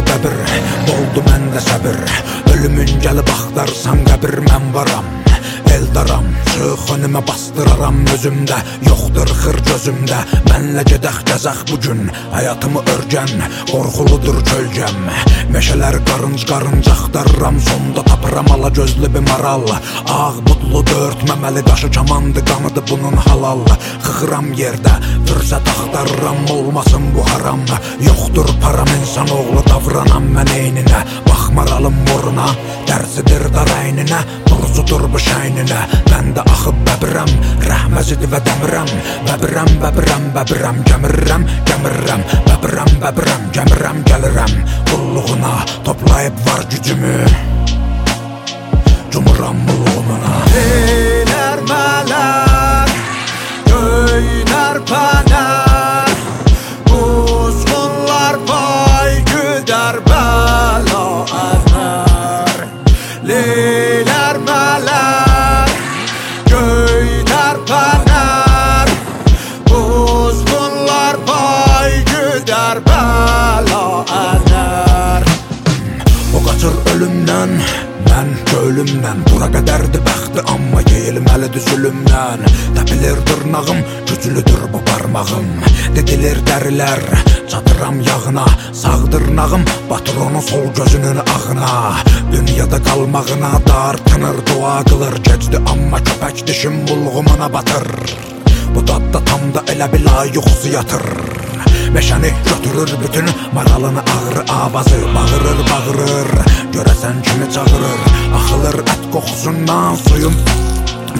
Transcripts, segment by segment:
bəbir Doldu məndə səbir Ölümün gəlib axtarsan qəbir mən varam Eldaram, çıx önümə bastıraram özümdə. Yoxdur xır gözümdə. Mənlə gedək gəzək bugün Həyatımı örgən, qorxuludur kölgəm. Meşələr qarınc qarınc axtarıram. Sonda tapıram ala gözlü bir maral. Ağ budlu dört məməli qaşı kamandı qanıdı bunun halal. Xıxıram yerdə, fürsət axtarıram Olmasın bu haram. Yoxdur param insan oğlu davranam mən eyninə. Baxmaralım moruna, dərsidir dar əyninə Borcudur bu şəyninə Məndə axıb bəbirəm Rəhməzidir və dəmirəm Bəbirəm, bəbirəm, bəbirəm Gəmirəm, gəmirəm Bəbirəm, bəbirəm, gəmirəm, gəlirəm Qulluğuna toplayıb var gücümü. Cumuram mulğumuna Eylər ölümdən Mən ölümdən Bura qədərdir bəxti amma yeyilməlidir zülümdən Təpilir dırnağım, güclüdür bu parmağım. Dedilir dərilər, çatıram yağına. Sağ dırnağım batır onu sol gözünün ağına. Dünyada qalmağına dartınır, dua qılır Gecdi amma köpək dişim bulğumuna batır. Bu dadda tam da elə bila yuxusu yatır. Meşəni götürür bütün maralını ağrı avazı Bağırır, bağırır, qoxusundan suyum.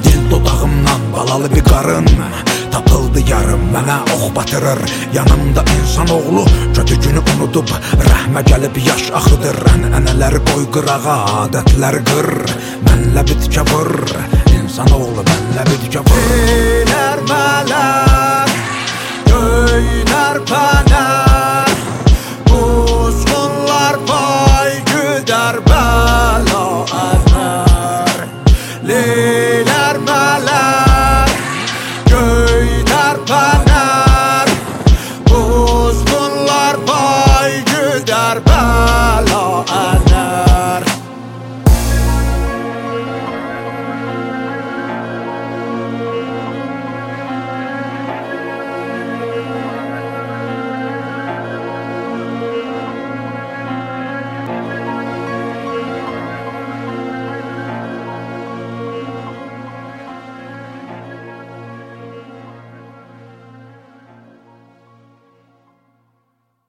Dil dodağımdan balalı bir qarın Tapıldı yarım mənə ox batırır. Yanımda insan oğlu kötü günü unudub Rəhmə gəlib yaş axıdır Ənənələri qoy qırağa, adətlər qır Mənlə bitkə vur İnsan oğlu mənlə bitkə vur Eylər mələr Göylər pənər Quzğunlar pay güdər